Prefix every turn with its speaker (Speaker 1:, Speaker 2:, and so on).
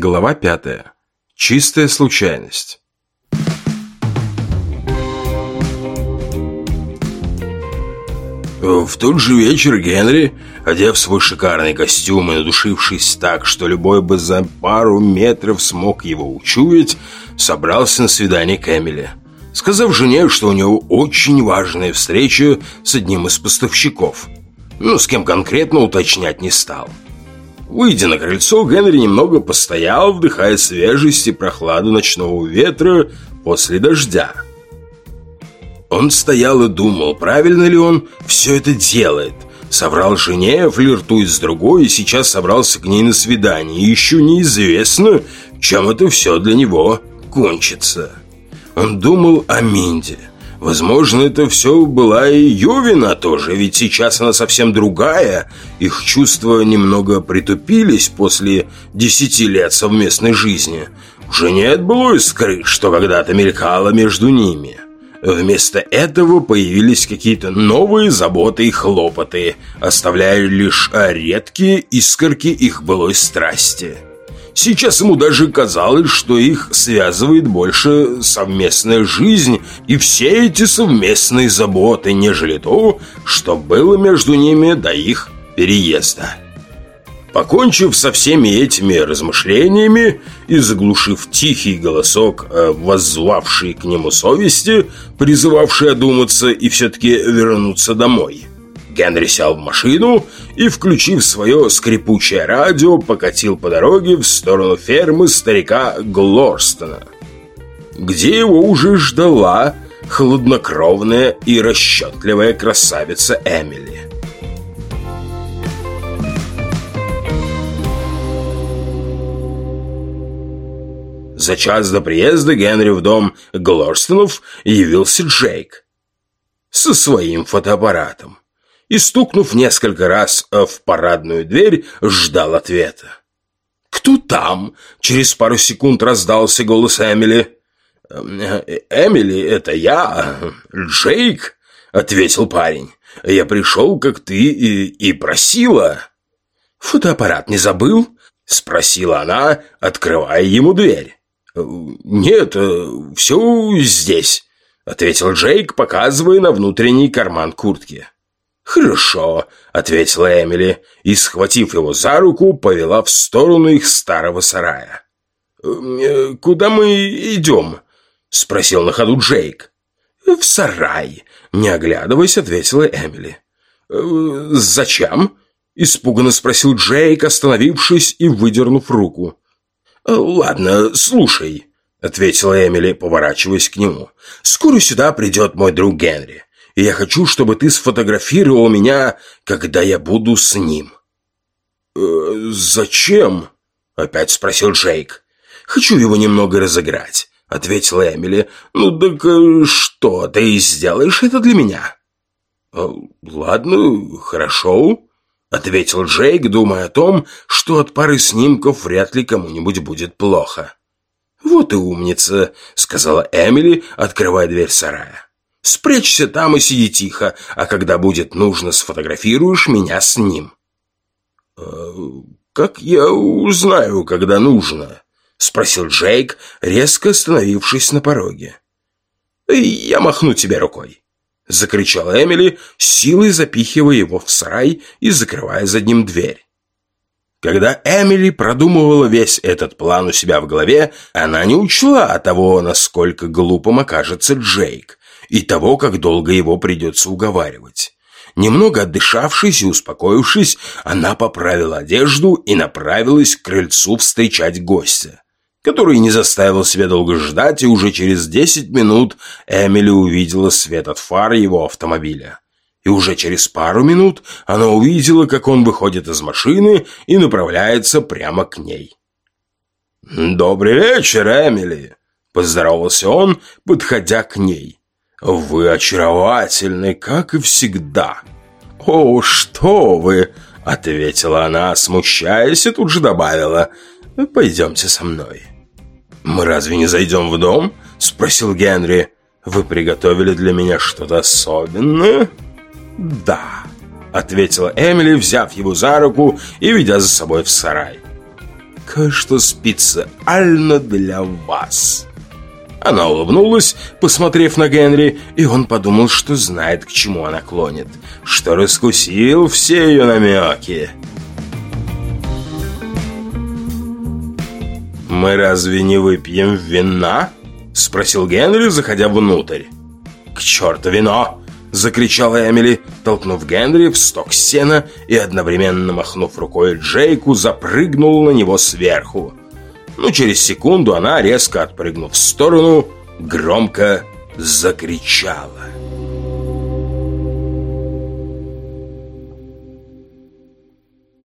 Speaker 1: Глава пятая. Чистая случайность.
Speaker 2: В тот же вечер Генри, одев свой шикарный костюм и надушившись так, что любой бы за пару метров смог его учуять, собрался на свидание к Эмили, сказав жене, что у него очень важная встреча с одним из поставщиков. Но с кем конкретно уточнять не стал. Выйдя на крыльцо, Генри немного постоял, вдыхая свежесть и прохладу ночного ветра после дождя. Он стоял и думал, правильно ли он все это делает. Соврал жене, флиртует с другой и сейчас собрался к ней на свидание. Еще неизвестно, чем это все для него кончится. Он думал о Минде. Возможно, это все была и ее вина тоже, ведь сейчас она совсем другая. Их чувства немного притупились после десяти лет совместной жизни. Уже нет было искры, что когда-то мелькало между ними. Вместо этого появились какие-то новые заботы и хлопоты, оставляя лишь редкие искорки их былой страсти. Сейчас ему даже казалось, что их связывает больше совместная жизнь и все эти совместные заботы, нежели то, что было между ними до их переезда. Покончив со всеми этими размышлениями и заглушив тихий голосок, э, воззвавший к нему совести, призывавший одуматься и все-таки вернуться домой – Генри сел в машину и, включив свое скрипучее радио, покатил по дороге в сторону фермы старика Глорстона, где его уже ждала хладнокровная и расчетливая красавица Эмили. За час до приезда Генри в дом Глорстонов явился Джейк со своим фотоаппаратом и, стукнув несколько раз в парадную дверь, ждал ответа. «Кто там?» — через пару секунд раздался голос Эмили. «Эмили, это я, Джейк», — ответил парень. «Я пришел, как ты и, и просила». «Фотоаппарат не забыл?» — спросила она, открывая ему дверь. «Нет, все здесь», — ответил Джейк, показывая на внутренний карман куртки. «Хорошо», — ответила Эмили и, схватив его за руку, повела в сторону их старого сарая. «Э, «Куда мы идем?» — спросил на ходу Джейк. «В сарай», — не оглядываясь, ответила Эмили. «Э, «Зачем?» — испуганно спросил Джейк, остановившись и выдернув руку. «Э, «Ладно, слушай», — ответила Эмили, поворачиваясь к нему. «Скоро сюда придет мой друг Генри и я хочу, чтобы ты сфотографировал меня, когда я буду с ним». «Э, «Зачем?» — опять спросил Джейк. «Хочу его немного разыграть», — ответила Эмили. «Ну так э, что, ты сделаешь это для меня?» «Э, «Ладно, хорошо», — ответил Джейк, думая о том, что от пары снимков вряд ли кому-нибудь будет плохо. «Вот и умница», — сказала Эмили, открывая дверь сарая. Спрячься там и сиди тихо, а когда будет нужно, сфотографируешь меня с ним». «Э, «Как я узнаю, когда нужно?» — спросил Джейк, резко остановившись на пороге. «Я махну тебе рукой», — закричала Эмили, силой запихивая его в сарай и закрывая за ним дверь. Когда Эмили продумывала весь этот план у себя в голове, она не учла того, насколько глупым окажется Джейк и того, как долго его придется уговаривать. Немного отдышавшись и успокоившись, она поправила одежду и направилась к крыльцу встречать гостя, который не заставил себя долго ждать, и уже через десять минут Эмили увидела свет от фар его автомобиля. И уже через пару минут она увидела, как он выходит из машины и направляется прямо к ней. «Добрый вечер, Эмили!» – поздоровался он, подходя к ней. «Вы очаровательны, как и всегда». «О, что вы!» — ответила она, смущаясь, и тут же добавила. «Пойдемте со мной». «Мы разве не зайдем в дом?» — спросил Генри. «Вы приготовили для меня что-то особенное?» «Да», — ответила Эмили, взяв его за руку и ведя за собой в сарай. кое-что специально для вас». Она улыбнулась, посмотрев на Генри, и он подумал, что знает, к чему она клонит, что раскусил все ее намеки. «Мы разве не выпьем вина?» — спросил Генри, заходя внутрь. «К черту вино!» — закричала Эмили, толкнув Генри в сток сена и одновременно махнув рукой Джейку, запрыгнула на него сверху. Но через секунду она, резко отпрыгнув в сторону, громко закричала.